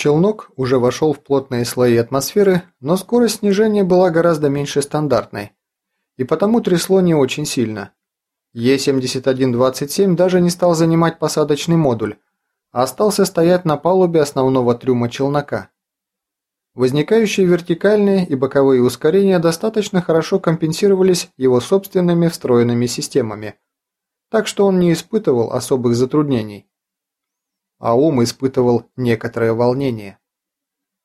Челнок уже вошел в плотные слои атмосферы, но скорость снижения была гораздо меньше стандартной, и потому трясло не очень сильно. Е-7127 даже не стал занимать посадочный модуль, а остался стоять на палубе основного трюма челнока. Возникающие вертикальные и боковые ускорения достаточно хорошо компенсировались его собственными встроенными системами, так что он не испытывал особых затруднений. А ум испытывал некоторое волнение.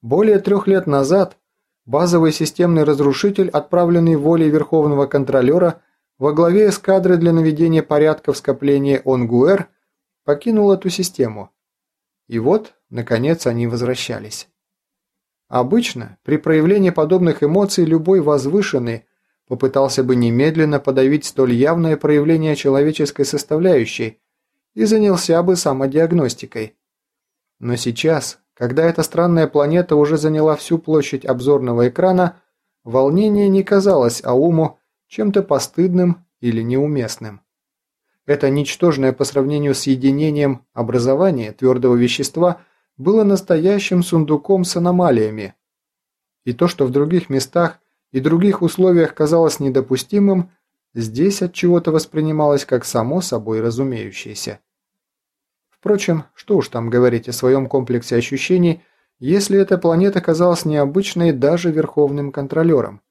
Более трех лет назад базовый системный разрушитель, отправленный волей Верховного Контролера во главе эскадры для наведения порядка в скоплении Онгуэр, покинул эту систему. И вот, наконец, они возвращались. Обычно, при проявлении подобных эмоций любой возвышенный попытался бы немедленно подавить столь явное проявление человеческой составляющей и занялся бы самодиагностикой. Но сейчас, когда эта странная планета уже заняла всю площадь обзорного экрана, волнение не казалось Ауму чем-то постыдным или неуместным. Это ничтожное по сравнению с единением образование твердого вещества было настоящим сундуком с аномалиями. И то, что в других местах и других условиях казалось недопустимым, здесь от чего-то воспринималось как само собой разумеющееся. Впрочем, что уж там говорить о своем комплексе ощущений, если эта планета казалась необычной даже верховным контролером.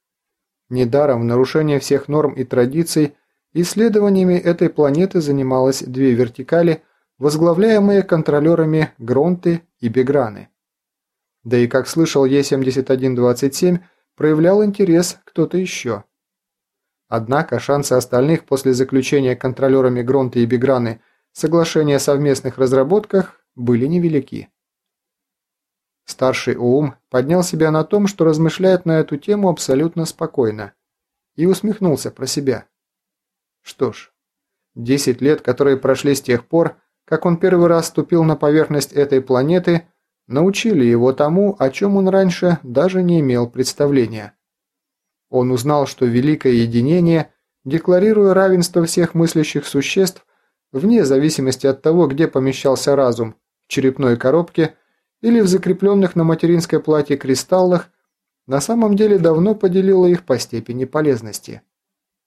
Недаром в нарушение всех норм и традиций исследованиями этой планеты занималось две вертикали, возглавляемые контролерами Гронты и Беграны. Да и, как слышал Е-7127, проявлял интерес кто-то еще. Однако шансы остальных после заключения контролерами Гронты и Беграны соглашения о совместных разработках были невелики. Старший Оум поднял себя на том, что размышляет на эту тему абсолютно спокойно, и усмехнулся про себя. Что ж, 10 лет, которые прошли с тех пор, как он первый раз ступил на поверхность этой планеты, научили его тому, о чем он раньше даже не имел представления. Он узнал, что Великое Единение, декларируя равенство всех мыслящих существ, вне зависимости от того, где помещался разум, в черепной коробке или в закрепленных на материнской плате кристаллах, на самом деле давно поделило их по степени полезности.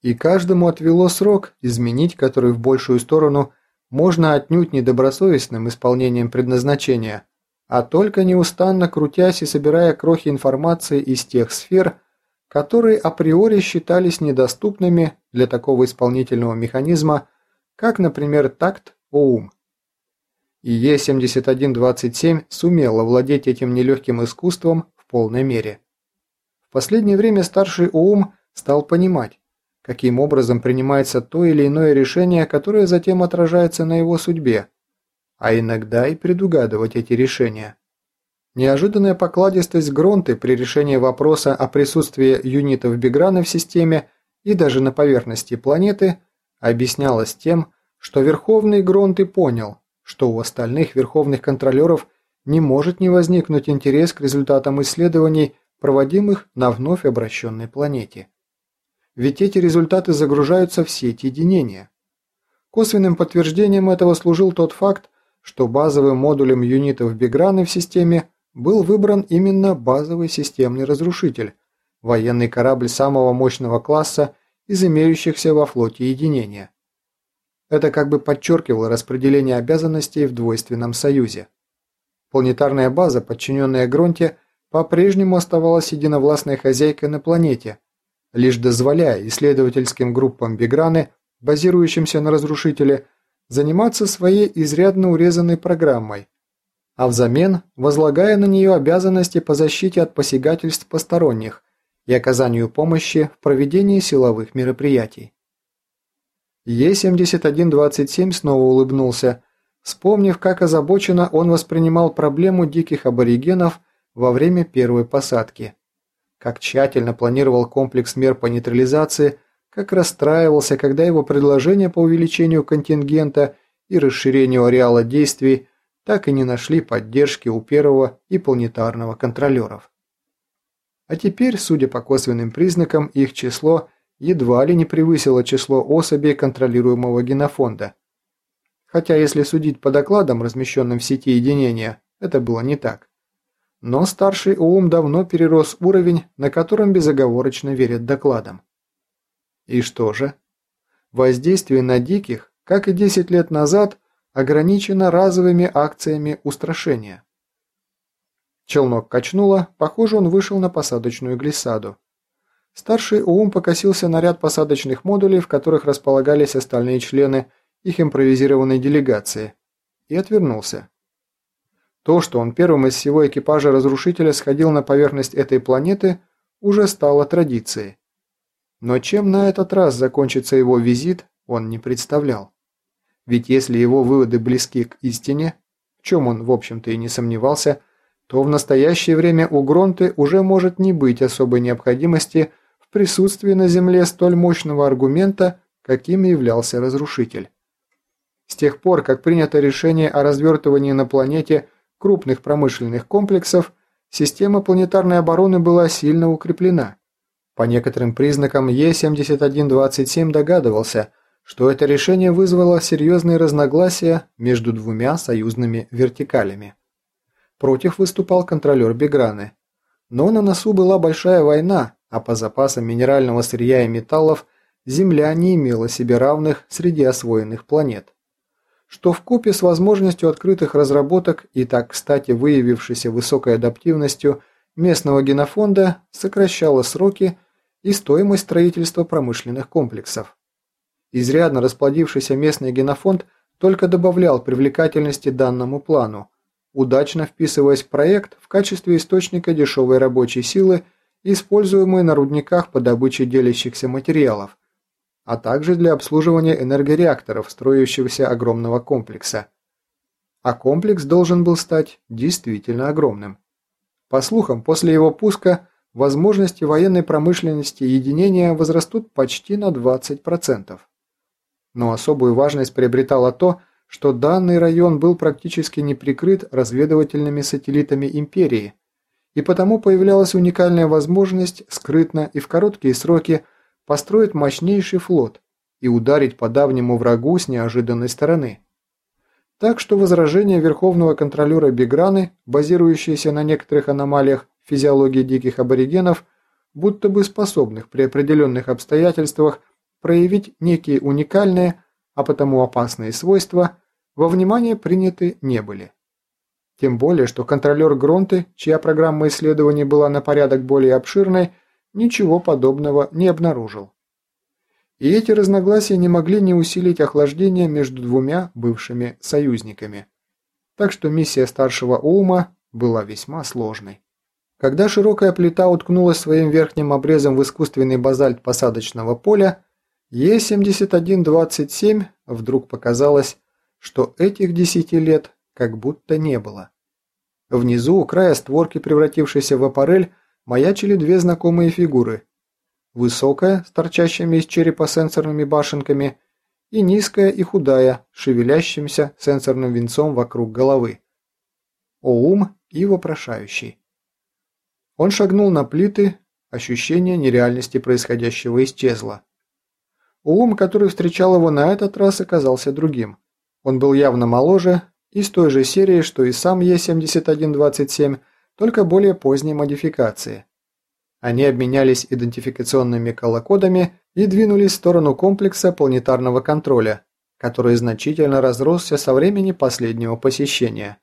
И каждому отвело срок, изменить который в большую сторону можно отнюдь недобросовестным исполнением предназначения, а только неустанно крутясь и собирая крохи информации из тех сфер, которые априори считались недоступными для такого исполнительного механизма, как, например, такт ОУМ и Е-7127 сумел овладеть этим нелегким искусством в полной мере. В последнее время старший ОУМ стал понимать, каким образом принимается то или иное решение, которое затем отражается на его судьбе, а иногда и предугадывать эти решения. Неожиданная покладистость Гронты при решении вопроса о присутствии юнитов Биграна в системе и даже на поверхности планеты объяснялась тем, что Верховный Гронты понял, что у остальных верховных контролеров не может не возникнуть интерес к результатам исследований, проводимых на вновь обращенной планете. Ведь эти результаты загружаются в сеть единения. Косвенным подтверждением этого служил тот факт, что базовым модулем юнитов Биграны в системе был выбран именно базовый системный разрушитель, военный корабль самого мощного класса из имеющихся во флоте единения. Это как бы подчеркивало распределение обязанностей в двойственном союзе. Планетарная база, подчиненная Гронте, по-прежнему оставалась единовластной хозяйкой на планете, лишь дозволяя исследовательским группам Биграны, базирующимся на разрушителе, заниматься своей изрядно урезанной программой, а взамен возлагая на нее обязанности по защите от посягательств посторонних и оказанию помощи в проведении силовых мероприятий. Е-7127 снова улыбнулся, вспомнив, как озабоченно он воспринимал проблему диких аборигенов во время первой посадки. Как тщательно планировал комплекс мер по нейтрализации, как расстраивался, когда его предложения по увеличению контингента и расширению ареала действий так и не нашли поддержки у первого и планетарного контролеров. А теперь, судя по косвенным признакам, их число – едва ли не превысило число особей контролируемого генофонда. Хотя, если судить по докладам, размещенным в сети единения, это было не так. Но старший ум давно перерос уровень, на котором безоговорочно верят докладам. И что же? Воздействие на диких, как и 10 лет назад, ограничено разовыми акциями устрашения. Челнок качнуло, похоже, он вышел на посадочную глиссаду. Старший ум покосился на ряд посадочных модулей, в которых располагались остальные члены их импровизированной делегации, и отвернулся. То, что он первым из всего экипажа разрушителя сходил на поверхность этой планеты, уже стало традицией. Но чем на этот раз закончится его визит, он не представлял. Ведь если его выводы близки к истине, в чем он, в общем-то, и не сомневался, то в настоящее время у Гронты уже может не быть особой необходимости в присутствии на Земле столь мощного аргумента, каким являлся разрушитель. С тех пор, как принято решение о развертывании на планете крупных промышленных комплексов, система планетарной обороны была сильно укреплена. По некоторым признакам Е-7127 догадывался, что это решение вызвало серьезные разногласия между двумя союзными вертикалями. Против выступал контролер Беграны. Но на носу была большая война, а по запасам минерального сырья и металлов Земля не имела себе равных среди освоенных планет. Что в купе с возможностью открытых разработок и так кстати выявившейся высокой адаптивностью местного генофонда сокращало сроки и стоимость строительства промышленных комплексов. Изрядно расплодившийся местный генофонд только добавлял привлекательности данному плану, удачно вписываясь в проект в качестве источника дешевой рабочей силы, используемой на рудниках по добыче делящихся материалов, а также для обслуживания энергореакторов строящегося огромного комплекса. А комплекс должен был стать действительно огромным. По слухам, после его пуска возможности военной промышленности единения возрастут почти на 20%. Но особую важность приобретало то, что данный район был практически не прикрыт разведывательными сателлитами империи, и потому появлялась уникальная возможность скрытно и в короткие сроки построить мощнейший флот и ударить по давнему врагу с неожиданной стороны. Так что возражения верховного контролера Беграны, базирующиеся на некоторых аномалиях физиологии диких аборигенов, будто бы способных при определенных обстоятельствах проявить некие уникальные, а потому опасные свойства, во внимание приняты не были. Тем более, что контролер Гронты, чья программа исследований была на порядок более обширной, ничего подобного не обнаружил. И эти разногласия не могли не усилить охлаждение между двумя бывшими союзниками. Так что миссия старшего Оума была весьма сложной. Когда широкая плита уткнулась своим верхним обрезом в искусственный базальт посадочного поля, Е-7127 вдруг показалось, что этих десяти лет как будто не было. Внизу, у края створки, превратившейся в аппарель, маячили две знакомые фигуры. Высокая, с торчащими из черепа сенсорными башенками, и низкая и худая, шевелящимся сенсорным венцом вокруг головы. Оум и вопрошающий. Он шагнул на плиты, ощущение нереальности происходящего исчезло. Ум, который встречал его на этот раз, оказался другим. Он был явно моложе, из той же серии, что и сам Е-7127, только более поздней модификации. Они обменялись идентификационными колокодами и двинулись в сторону комплекса планетарного контроля, который значительно разросся со времени последнего посещения.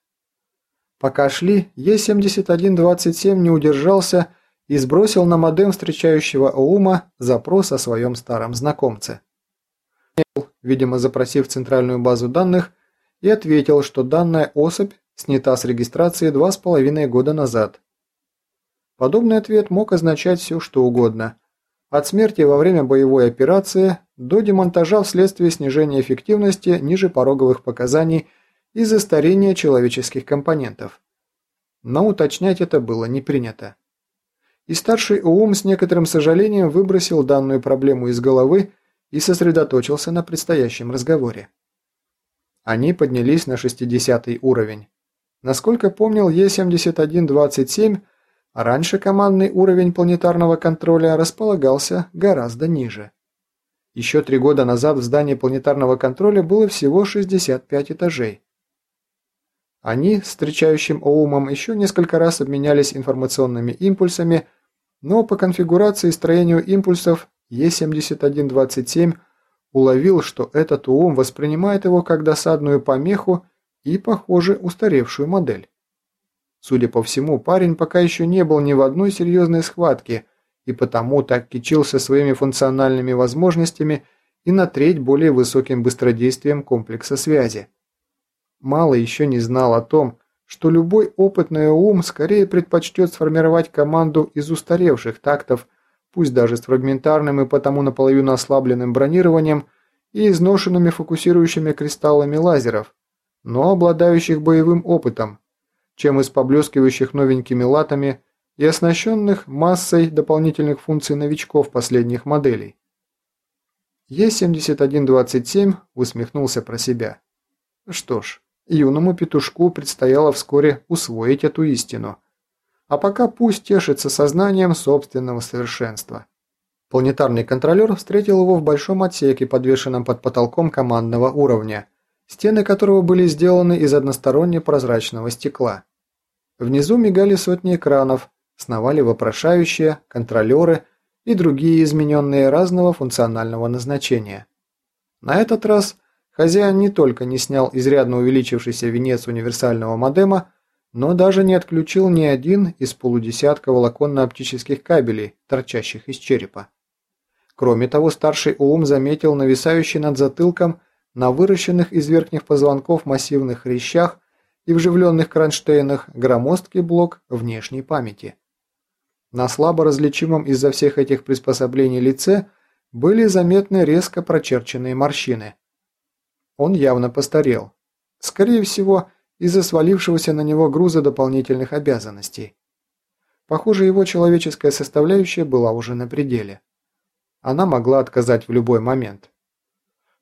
Пока шли, Е-7127 не удержался и сбросил на модем встречающего Аума запрос о своем старом знакомце. Видимо, запросив центральную базу данных, и ответил, что данная особь снята с регистрации два с половиной года назад. Подобный ответ мог означать все, что угодно. От смерти во время боевой операции до демонтажа вследствие снижения эффективности ниже пороговых показаний из-за старения человеческих компонентов. Но уточнять это было не принято и старший УУМ с некоторым сожалением выбросил данную проблему из головы и сосредоточился на предстоящем разговоре. Они поднялись на 60 уровень. Насколько помнил Е-7127, раньше командный уровень планетарного контроля располагался гораздо ниже. Еще три года назад в здании планетарного контроля было всего 65 этажей. Они встречающим Оумом еще несколько раз обменялись информационными импульсами, но по конфигурации и строению импульсов Е7127 уловил, что этот ум воспринимает его как досадную помеху и, похоже, устаревшую модель. Судя по всему, парень пока еще не был ни в одной серьезной схватке и потому так кичился своими функциональными возможностями и на треть более высоким быстродействием комплекса связи. Мало еще не знал о том, что любой опытный ум скорее предпочтет сформировать команду из устаревших тактов пусть даже с фрагментарным и потому наполовину ослабленным бронированием и изношенными фокусирующими кристаллами лазеров, но обладающих боевым опытом, чем из поблескивающих новенькими латами и оснащенных массой дополнительных функций новичков последних моделей. Е-7127 усмехнулся про себя. Что ж, юному петушку предстояло вскоре усвоить эту истину – а пока пусть тешится сознанием собственного совершенства. Планетарный контролер встретил его в большом отсеке, подвешенном под потолком командного уровня, стены которого были сделаны из односторонне прозрачного стекла. Внизу мигали сотни экранов, сновали вопрошающие, контролеры и другие измененные разного функционального назначения. На этот раз хозяин не только не снял изрядно увеличившийся венец универсального модема, но даже не отключил ни один из полудесятка волоконно-оптических кабелей, торчащих из черепа. Кроме того, старший ум заметил нависающий над затылком на выращенных из верхних позвонков массивных хрящах и вживленных кронштейнах громоздкий блок внешней памяти. На слабо различимом из-за всех этих приспособлений лице были заметны резко прочерченные морщины. Он явно постарел. Скорее всего, из-за свалившегося на него груза дополнительных обязанностей. Похоже, его человеческая составляющая была уже на пределе. Она могла отказать в любой момент.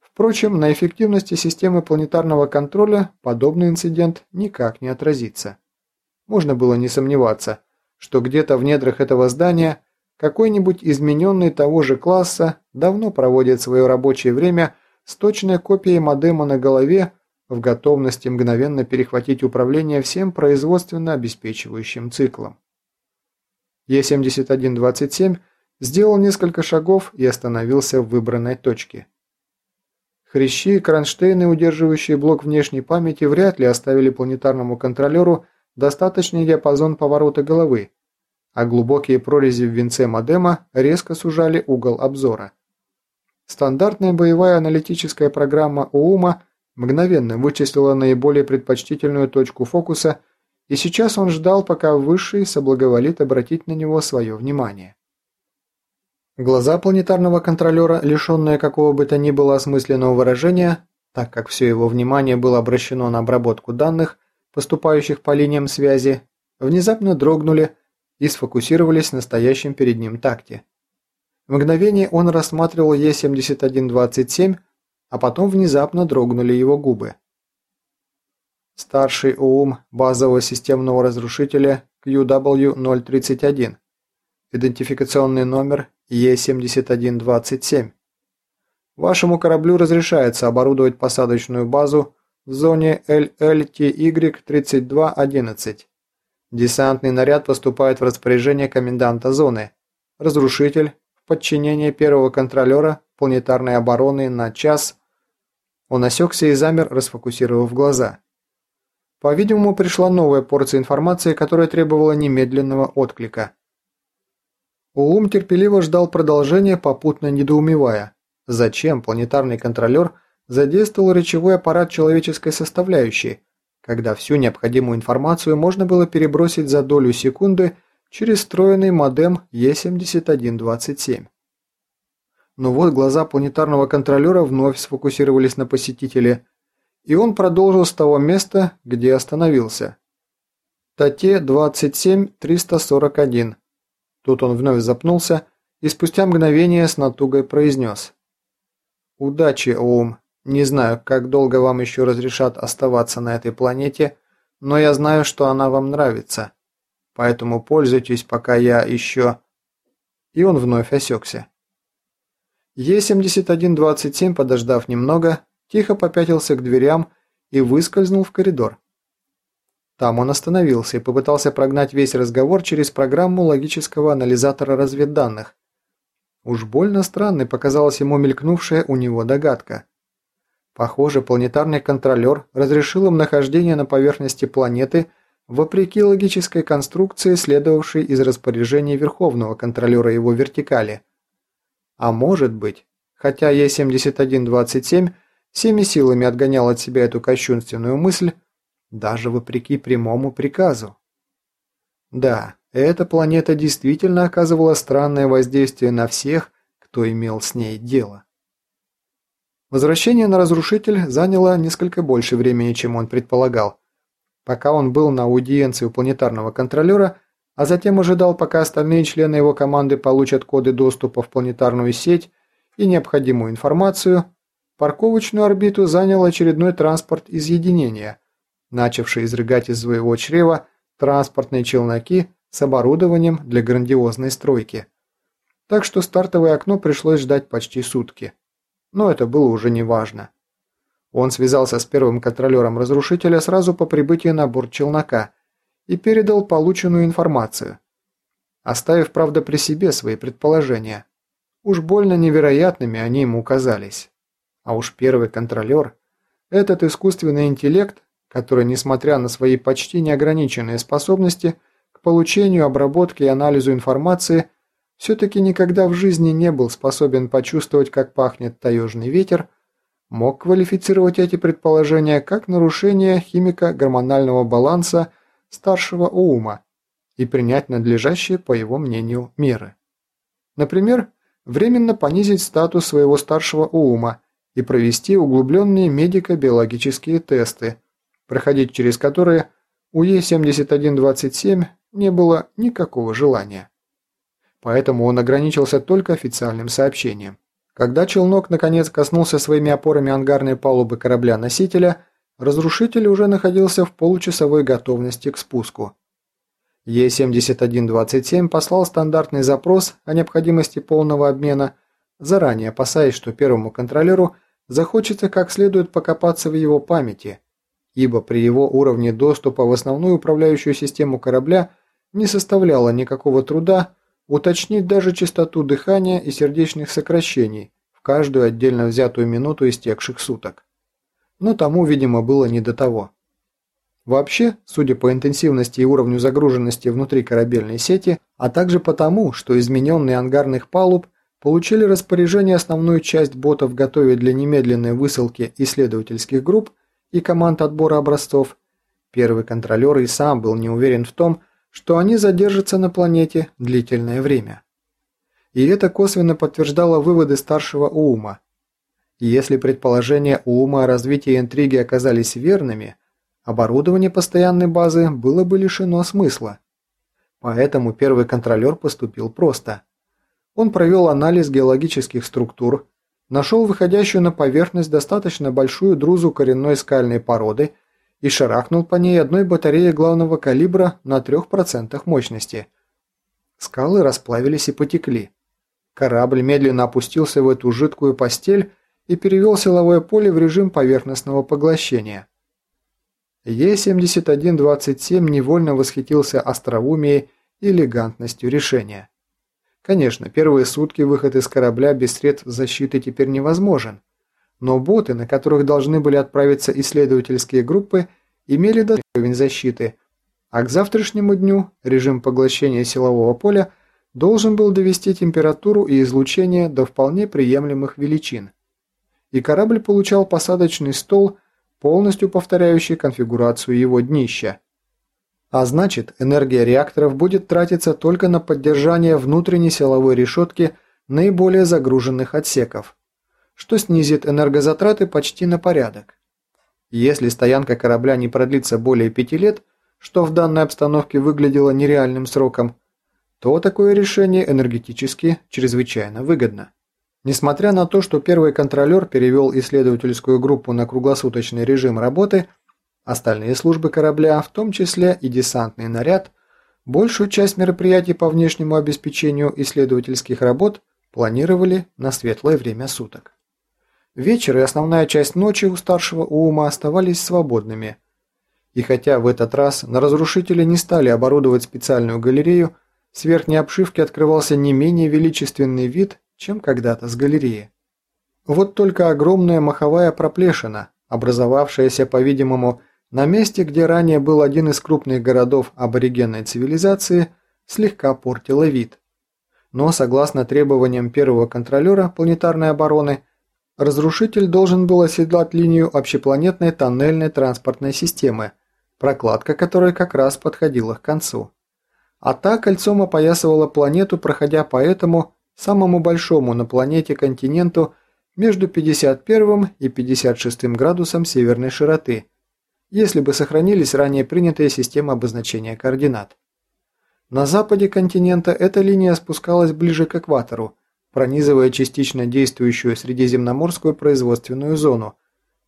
Впрочем, на эффективности системы планетарного контроля подобный инцидент никак не отразится. Можно было не сомневаться, что где-то в недрах этого здания какой-нибудь измененный того же класса давно проводит свое рабочее время с точной копией модема на голове в готовности мгновенно перехватить управление всем производственно обеспечивающим циклом. Е-7127 сделал несколько шагов и остановился в выбранной точке. Хрящи и кронштейны, удерживающие блок внешней памяти, вряд ли оставили планетарному контролеру достаточный диапазон поворота головы, а глубокие прорези в венце модема резко сужали угол обзора. Стандартная боевая аналитическая программа ОУМа мгновенно вычислила наиболее предпочтительную точку фокуса, и сейчас он ждал, пока Высший соблаговолит обратить на него свое внимание. Глаза планетарного контролера, лишенные какого бы то ни было осмысленного выражения, так как все его внимание было обращено на обработку данных, поступающих по линиям связи, внезапно дрогнули и сфокусировались на стоящем перед ним такте. Мгновение он рассматривал Е-7127, а потом внезапно дрогнули его губы. Старший УУМ базового системного разрушителя QW-031. Идентификационный номер Е7127. Вашему кораблю разрешается оборудовать посадочную базу в зоне LLTY-3211. Десантный наряд поступает в распоряжение коменданта зоны. Разрушитель в подчинении первого контролера планетарной обороны на час он осекся и замер, расфокусировав глаза. По-видимому, пришла новая порция информации, которая требовала немедленного отклика. Улум терпеливо ждал продолжения, попутно недоумевая, зачем планетарный контролер задействовал речевой аппарат человеческой составляющей, когда всю необходимую информацию можно было перебросить за долю секунды через встроенный модем Е7127. Но вот глаза планетарного контролера вновь сфокусировались на посетителе, и он продолжил с того места, где остановился. Тате-27-341. Тут он вновь запнулся и спустя мгновение с натугой произнес. «Удачи, Оум. Не знаю, как долго вам еще разрешат оставаться на этой планете, но я знаю, что она вам нравится. Поэтому пользуйтесь, пока я еще...» И он вновь осекся. Е-7127, подождав немного, тихо попятился к дверям и выскользнул в коридор. Там он остановился и попытался прогнать весь разговор через программу логического анализатора разведданных. Уж больно странной показалась ему мелькнувшая у него догадка. Похоже, планетарный контролер разрешил им нахождение на поверхности планеты вопреки логической конструкции, следовавшей из распоряжения Верховного контролера его вертикали. А может быть, хотя Е-7127 всеми силами отгонял от себя эту кощунственную мысль, даже вопреки прямому приказу. Да, эта планета действительно оказывала странное воздействие на всех, кто имел с ней дело. Возвращение на разрушитель заняло несколько больше времени, чем он предполагал. Пока он был на аудиенции у планетарного контролера, а затем ожидал, пока остальные члены его команды получат коды доступа в планетарную сеть и необходимую информацию, парковочную орбиту занял очередной транспорт из единения, начавший изрыгать из своего чрева транспортные челноки с оборудованием для грандиозной стройки. Так что стартовое окно пришлось ждать почти сутки. Но это было уже не важно. Он связался с первым контролером разрушителя сразу по прибытии на борт челнока и передал полученную информацию, оставив, правда, при себе свои предположения. Уж больно невероятными они ему казались. А уж первый контролер, этот искусственный интеллект, который, несмотря на свои почти неограниченные способности к получению, обработке и анализу информации, все-таки никогда в жизни не был способен почувствовать, как пахнет таежный ветер, мог квалифицировать эти предположения как нарушение химико-гормонального баланса старшего ума и принять надлежащие, по его мнению, меры. Например, временно понизить статус своего старшего ума и провести углубленные медико-биологические тесты, проходить через которые у Е-7127 не было никакого желания. Поэтому он ограничился только официальным сообщением. Когда челнок наконец коснулся своими опорами ангарной палубы корабля-носителя, разрушитель уже находился в получасовой готовности к спуску. Е-7127 послал стандартный запрос о необходимости полного обмена, заранее опасаясь, что первому контролеру захочется как следует покопаться в его памяти – ибо при его уровне доступа в основную управляющую систему корабля не составляло никакого труда уточнить даже частоту дыхания и сердечных сокращений в каждую отдельно взятую минуту истекших суток. Но тому, видимо, было не до того. Вообще, судя по интенсивности и уровню загруженности внутри корабельной сети, а также потому, что измененные ангарных палуб получили распоряжение основную часть ботов готовить для немедленной высылки исследовательских групп, и команд отбора образцов, первый контролер и сам был не уверен в том, что они задержатся на планете длительное время. И это косвенно подтверждало выводы старшего Уума. Если предположения Уума о развитии интриги оказались верными, оборудование постоянной базы было бы лишено смысла. Поэтому первый контролер поступил просто. Он провел анализ геологических структур, нашел выходящую на поверхность достаточно большую друзу коренной скальной породы и шарахнул по ней одной батареей главного калибра на 3% мощности. Скалы расплавились и потекли. Корабль медленно опустился в эту жидкую постель и перевел силовое поле в режим поверхностного поглощения. Е-7127 невольно восхитился остроумием и элегантностью решения. Конечно, первые сутки выход из корабля без средств защиты теперь невозможен, но боты, на которых должны были отправиться исследовательские группы, имели достаточный уровень защиты, а к завтрашнему дню режим поглощения силового поля должен был довести температуру и излучение до вполне приемлемых величин. И корабль получал посадочный стол, полностью повторяющий конфигурацию его днища. А значит, энергия реакторов будет тратиться только на поддержание внутренней силовой решетки наиболее загруженных отсеков, что снизит энергозатраты почти на порядок. Если стоянка корабля не продлится более пяти лет, что в данной обстановке выглядело нереальным сроком, то такое решение энергетически чрезвычайно выгодно. Несмотря на то, что первый контролер перевел исследовательскую группу на круглосуточный режим работы – Остальные службы корабля, в том числе и десантный наряд, большую часть мероприятий по внешнему обеспечению исследовательских работ планировали на светлое время суток. Вечер и основная часть ночи у старшего Уума оставались свободными. И хотя в этот раз на разрушители не стали оборудовать специальную галерею, с верхней обшивки открывался не менее величественный вид, чем когда-то с галереи. Вот только огромная маховая проплешина, образовавшаяся, по-видимому, на месте, где ранее был один из крупных городов аборигенной цивилизации, слегка портила вид. Но, согласно требованиям первого контролера планетарной обороны, разрушитель должен был оседлать линию общепланетной тоннельной транспортной системы, прокладка которой как раз подходила к концу. А та кольцом опоясывала планету, проходя по этому, самому большому на планете континенту, между 51 и 56 градусом северной широты, если бы сохранились ранее принятые системы обозначения координат. На западе континента эта линия спускалась ближе к экватору, пронизывая частично действующую средиземноморскую производственную зону,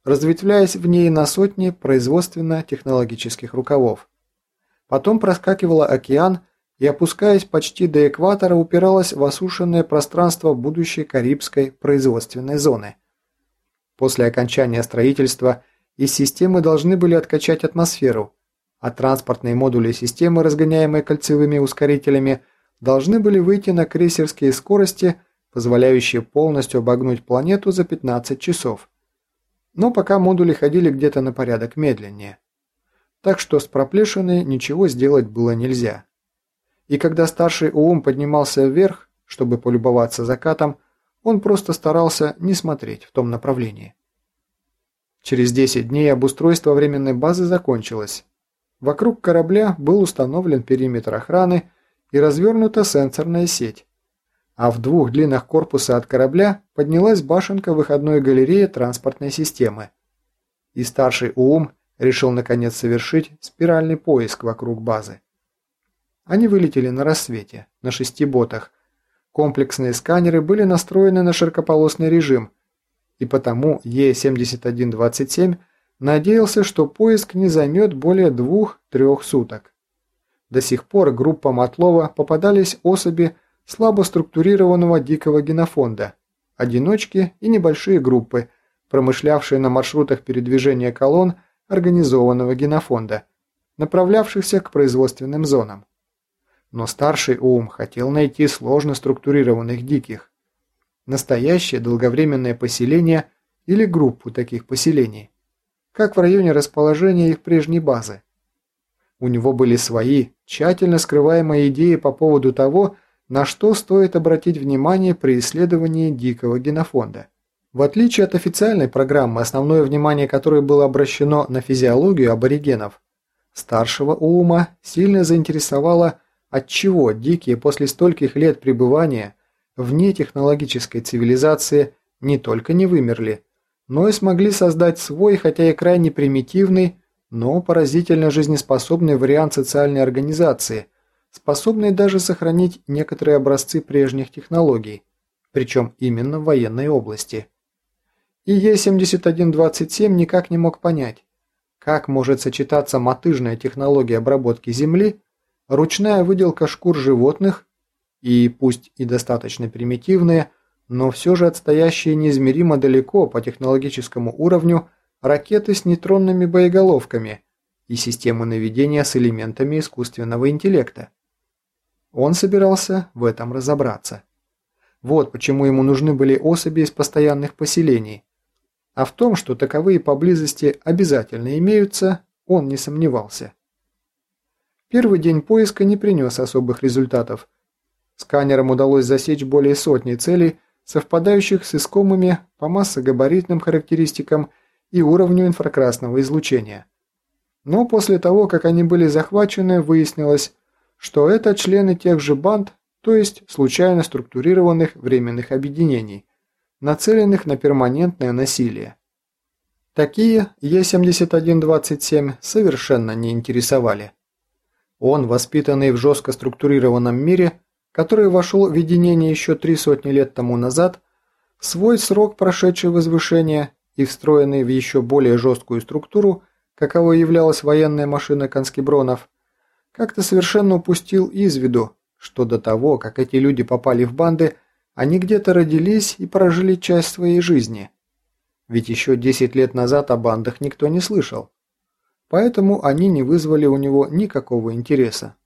разветвляясь в ней на сотни производственно-технологических рукавов. Потом проскакивала океан и, опускаясь почти до экватора, упиралась в осушенное пространство будущей Карибской производственной зоны. После окончания строительства из системы должны были откачать атмосферу, а транспортные модули системы, разгоняемые кольцевыми ускорителями, должны были выйти на крейсерские скорости, позволяющие полностью обогнуть планету за 15 часов но пока модули ходили где-то на порядок медленнее. Так что с проплешиной ничего сделать было нельзя. И когда старший УУМ поднимался вверх, чтобы полюбоваться закатом, он просто старался не смотреть в том направлении. Через 10 дней обустройство временной базы закончилось. Вокруг корабля был установлен периметр охраны и развернута сенсорная сеть, а в двух длинах корпуса от корабля поднялась башенка выходной галереи транспортной системы. И старший УУМ решил наконец совершить спиральный поиск вокруг базы. Они вылетели на рассвете, на шести ботах. Комплексные сканеры были настроены на широкополосный режим, и потому Е-7127 надеялся, что поиск не займет более двух-трех суток. До сих пор группам отлова попадались особи, слабо структурированного дикого генофонда, одиночки и небольшие группы, промышлявшие на маршрутах передвижения колонн организованного генофонда, направлявшихся к производственным зонам. Но старший ум хотел найти сложно структурированных диких, настоящее долговременное поселение или группу таких поселений, как в районе расположения их прежней базы. У него были свои, тщательно скрываемые идеи по поводу того, на что стоит обратить внимание при исследовании дикого генофонда. В отличие от официальной программы, основное внимание которой было обращено на физиологию аборигенов, старшего Уума сильно заинтересовало, отчего дикие после стольких лет пребывания вне технологической цивилизации не только не вымерли, но и смогли создать свой, хотя и крайне примитивный, но поразительно жизнеспособный вариант социальной организации – способный даже сохранить некоторые образцы прежних технологий, причем именно в военной области. И Е-7127 никак не мог понять, как может сочетаться мотыжная технология обработки земли, ручная выделка шкур животных и, пусть и достаточно примитивные, но все же отстоящие неизмеримо далеко по технологическому уровню ракеты с нейтронными боеголовками и системы наведения с элементами искусственного интеллекта. Он собирался в этом разобраться. Вот почему ему нужны были особи из постоянных поселений. А в том, что таковые поблизости обязательно имеются, он не сомневался. Первый день поиска не принес особых результатов. Сканерам удалось засечь более сотни целей, совпадающих с искомыми по массогабаритным характеристикам и уровню инфракрасного излучения. Но после того, как они были захвачены, выяснилось, что это члены тех же банд, то есть случайно структурированных временных объединений, нацеленных на перманентное насилие. Такие Е-7127 совершенно не интересовали. Он, воспитанный в жестко структурированном мире, который вошел в единение еще три сотни лет тому назад, свой срок прошедший возвышение и встроенный в еще более жесткую структуру, каковой являлась военная машина конскебронов, как-то совершенно упустил из виду, что до того, как эти люди попали в банды, они где-то родились и прожили часть своей жизни. Ведь еще 10 лет назад о бандах никто не слышал. поэтому они не вызвали у него никакого интереса.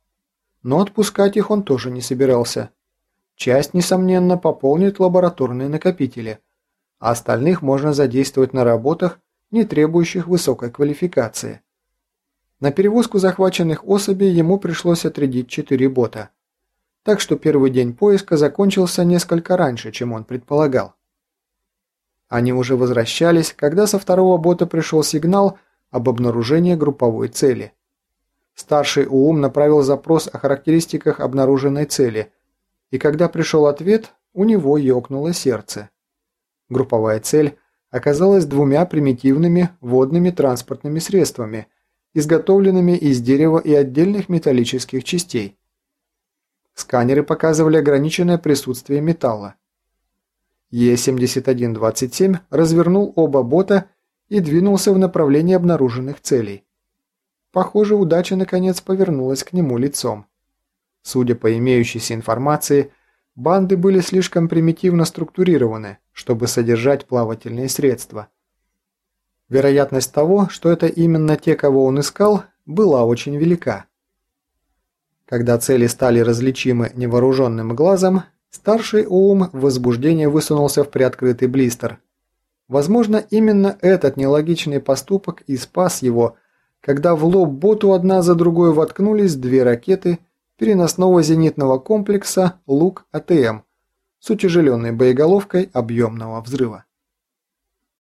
Но отпускать их он тоже не собирался. Часть, несомненно, пополнит лабораторные накопители, а остальных можно задействовать на работах, не требующих высокой квалификации. На перевозку захваченных особей ему пришлось отрядить четыре бота. Так что первый день поиска закончился несколько раньше, чем он предполагал. Они уже возвращались, когда со второго бота пришел сигнал об обнаружении групповой цели. Старший УУМ направил запрос о характеристиках обнаруженной цели, и когда пришел ответ, у него ёкнуло сердце. Групповая цель оказалась двумя примитивными водными транспортными средствами, изготовленными из дерева и отдельных металлических частей. Сканеры показывали ограниченное присутствие металла. Е-7127 развернул оба бота и двинулся в направлении обнаруженных целей. Похоже, удача наконец повернулась к нему лицом. Судя по имеющейся информации, банды были слишком примитивно структурированы, чтобы содержать плавательные средства. Вероятность того, что это именно те, кого он искал, была очень велика. Когда цели стали различимы невооруженным глазом, старший ум в возбуждении высунулся в приоткрытый блистер. Возможно, именно этот нелогичный поступок и спас его, когда в лоб боту одна за другой воткнулись две ракеты переносного зенитного комплекса «Лук-АТМ» с утяжеленной боеголовкой объемного взрыва.